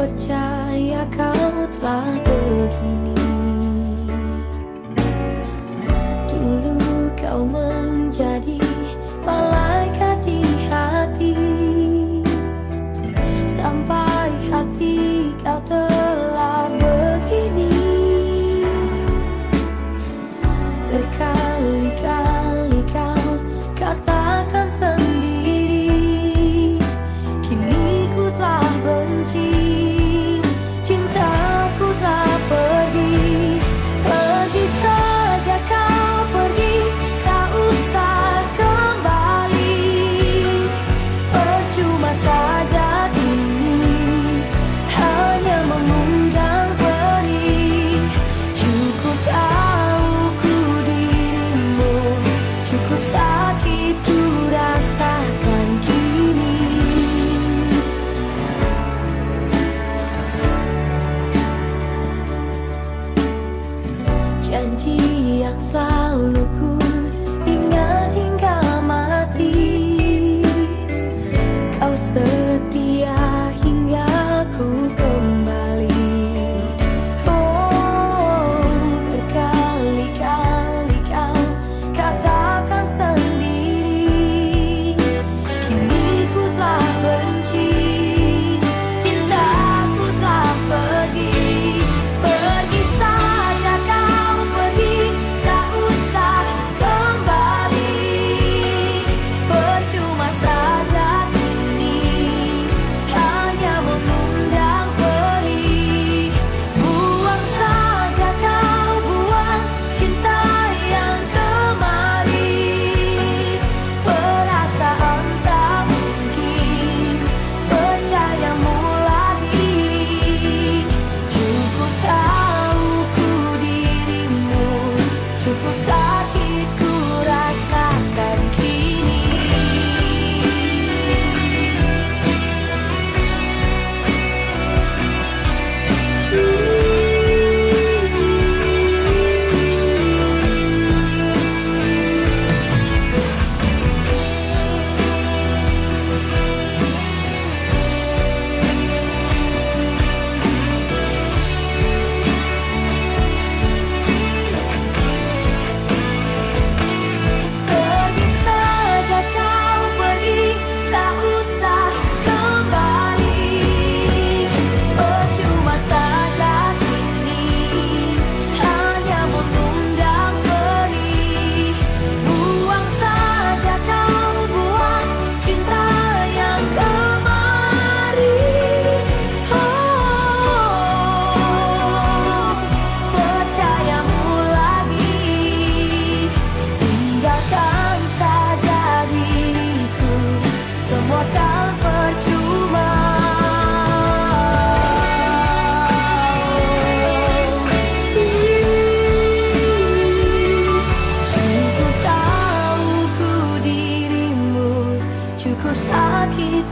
percaya kamu telah begini. Dulu kau menjadi malaikat di hati. Sampai hati kau ter janji yang selalu ku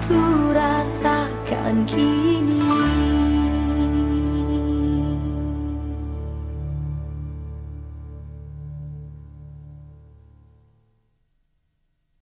ku rasakan kini.